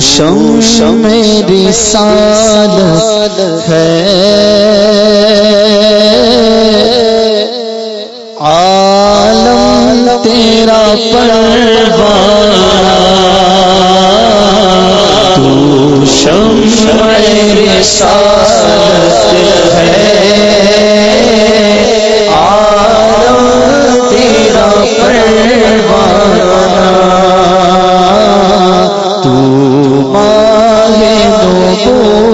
شم شم میری سال ہے۔ عالم تیرا پر شم شم میری سال ہے۔ ماہ دو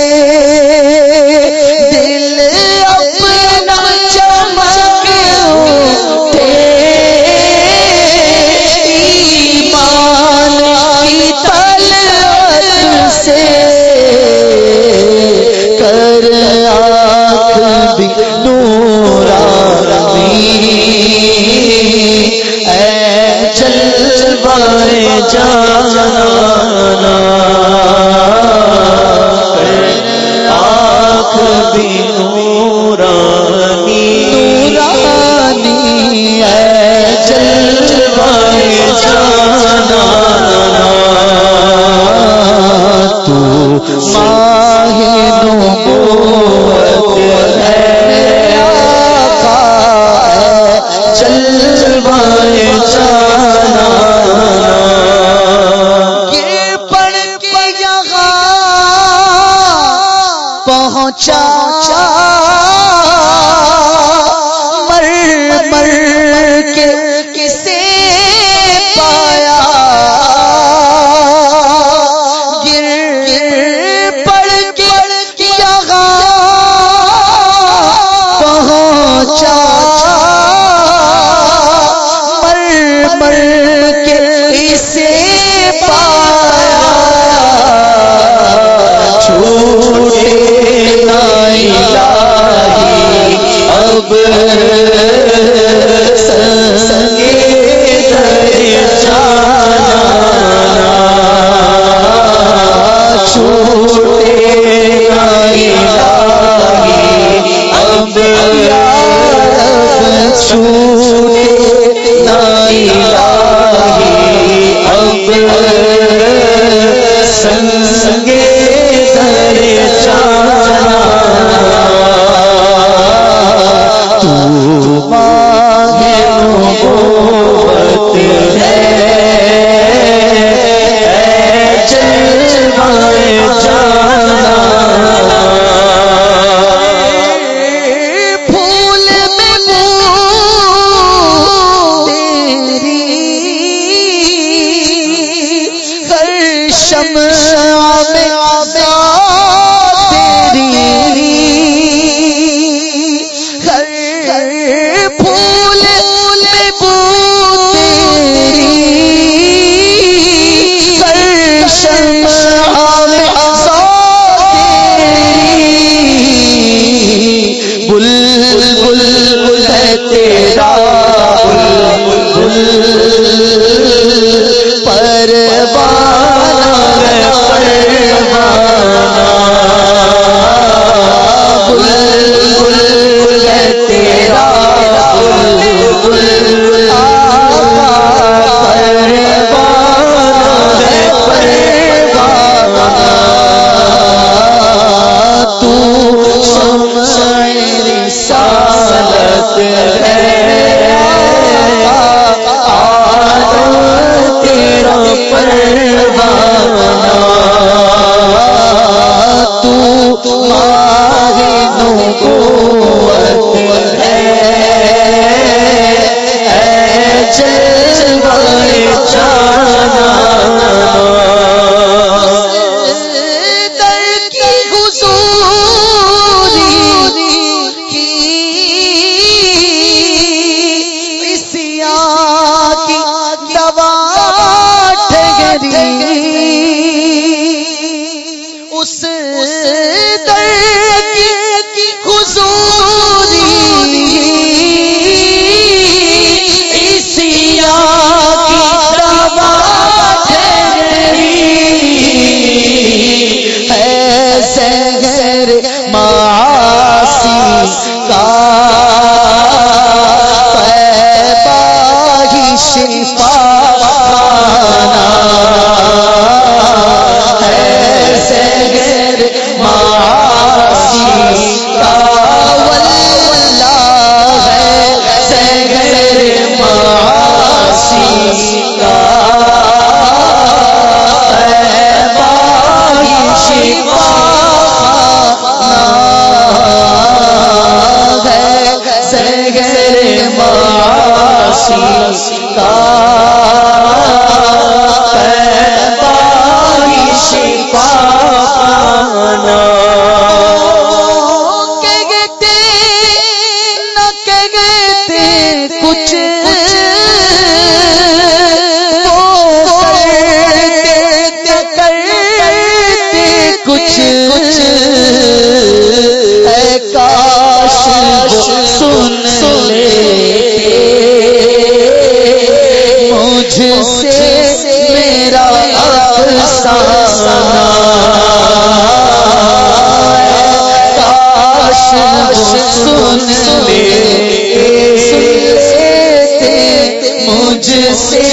سے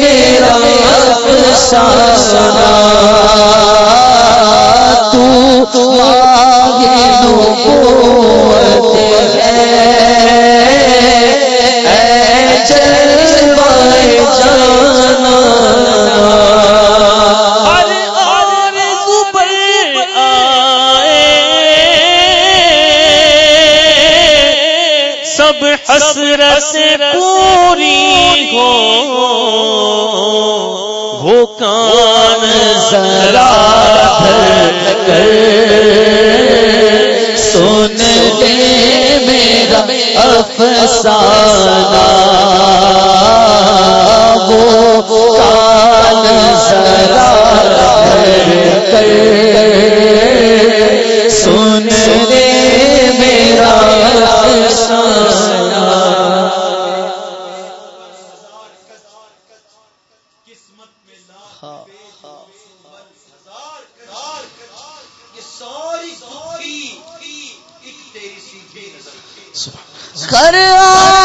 میرا افسانہ۔ تو آگے نبوت ہے۔ اے جانا۔ سب حسرت ہو کان ذرا کر سن لے میرا افسانہ۔ وہ کر آرزو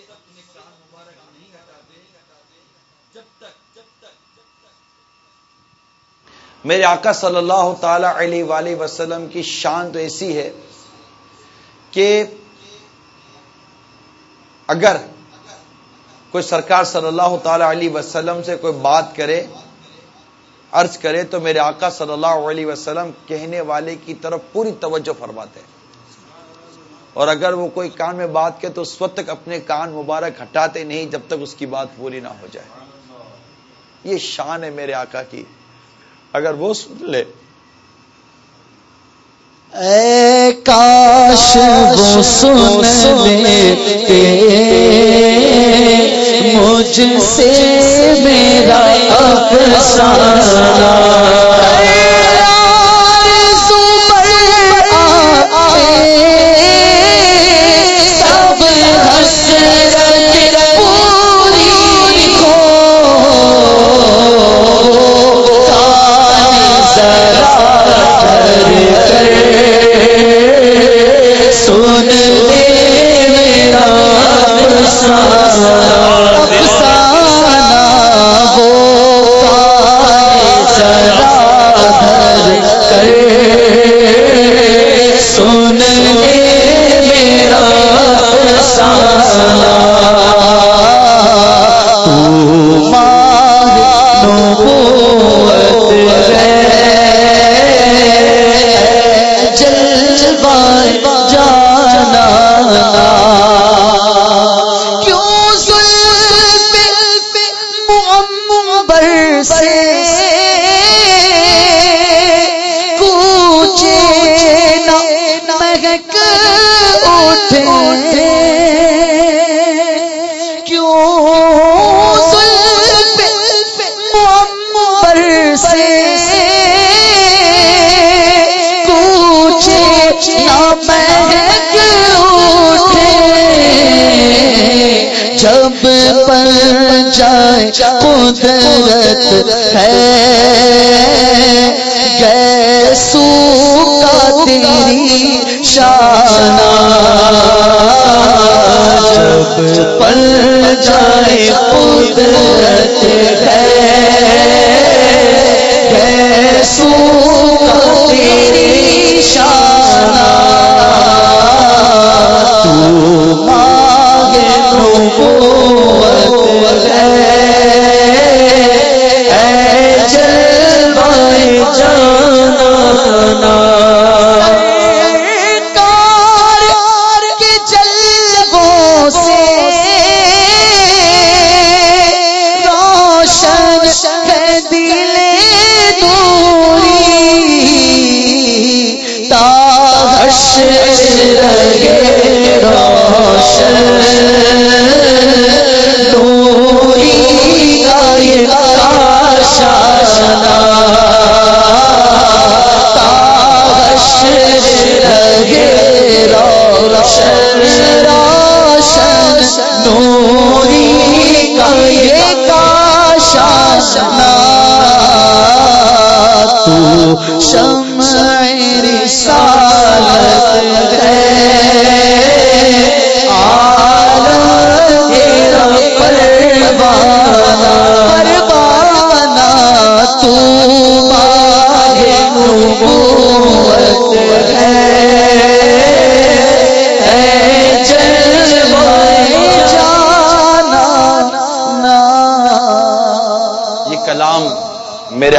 وقت اپنے کان مبارک نہیں ہٹاتے جب تک جب تک جب تک۔ میرے آقا صلی اللہ تعالی علیہ وآلہ وسلم کی شان تو ایسی ہے کہ اگر کوئی سرکار صلی اللہ تعالی علیہ وسلم سے کوئی بات کرے، عرض کرے، تو میرے آقا صلی اللہ علیہ وسلم کہنے والے کی طرف پوری توجہ فرماتے ہیں۔ اور اگر وہ کوئی کان میں بات کرے تو اس وقت تک اپنے کان مبارک ہٹاتے نہیں جب تک اس کی بات پوری نہ ہو جائے۔ یہ شان ہے میرے آقا کی۔ اگر وہ سن لے۔ اے کاش وہ سن لیتے مجھ سے میرا افسانہ۔ پر جائے قدرت ہے۔ گیسو کا تیری شانہ جب پر جائے قدرت ہے۔ گیسو جلوہ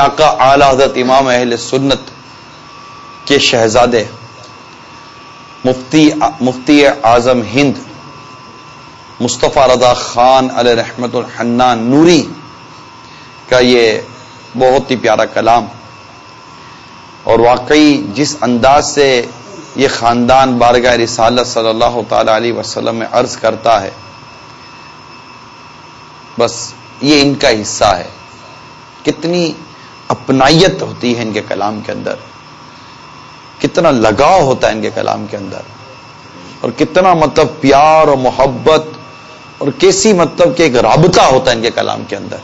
آقا اعلی حضرت امام اہل سنت کے شہزادے مفتی مفتی اعظم ہند مصطفیٰ رضا خان علیہ رحمت الحنان نوری کا یہ بہت ہی پیارا کلام اور واقعی جس انداز سے یہ خاندان بارگاہ رسالت صلی اللہ تعالی علیہ وسلم میں عرض کرتا ہے، بس یہ ان کا حصہ ہے۔ کتنی اپنائیت ہوتی ہے ان کے کلام کے اندر کتنا لگاؤ ہوتا ہے ان کے کلام کے اندر اور کتنا مطلب پیار اور محبت اور کیسی مطلب کہ ایک رابطہ ہوتا ہے ان کے کلام کے اندر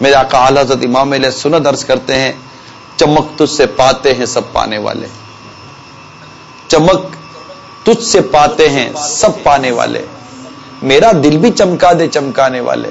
میرے آقا اعلی حضرت امام علیہ سنت عرض کرتے ہیں، چمک تجھ سے پاتے ہیں سب پانے والے۔ چمک تجھ سے پاتے ہیں سب پانے والے۔ میرا دل بھی چمکا دے، چمکانے والے۔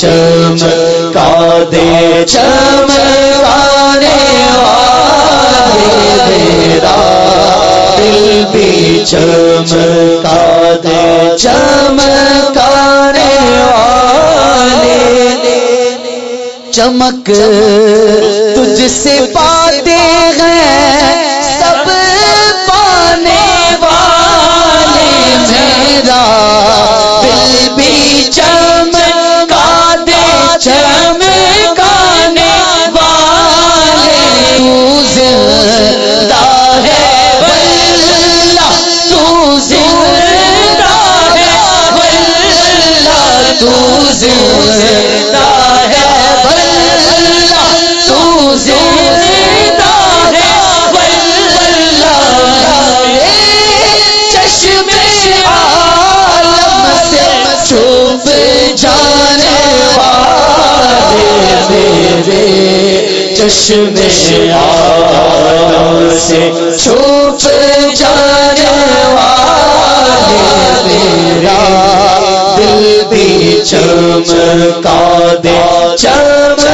چمکا دے چمکانے والے میرا۔ دل بھی چمکا دے چمکانے والے۔ چمک، تجھ سے پاتے ہیں چشم عالم سے چھپ جانے والے میرا دل بھی چمکا دے چمکا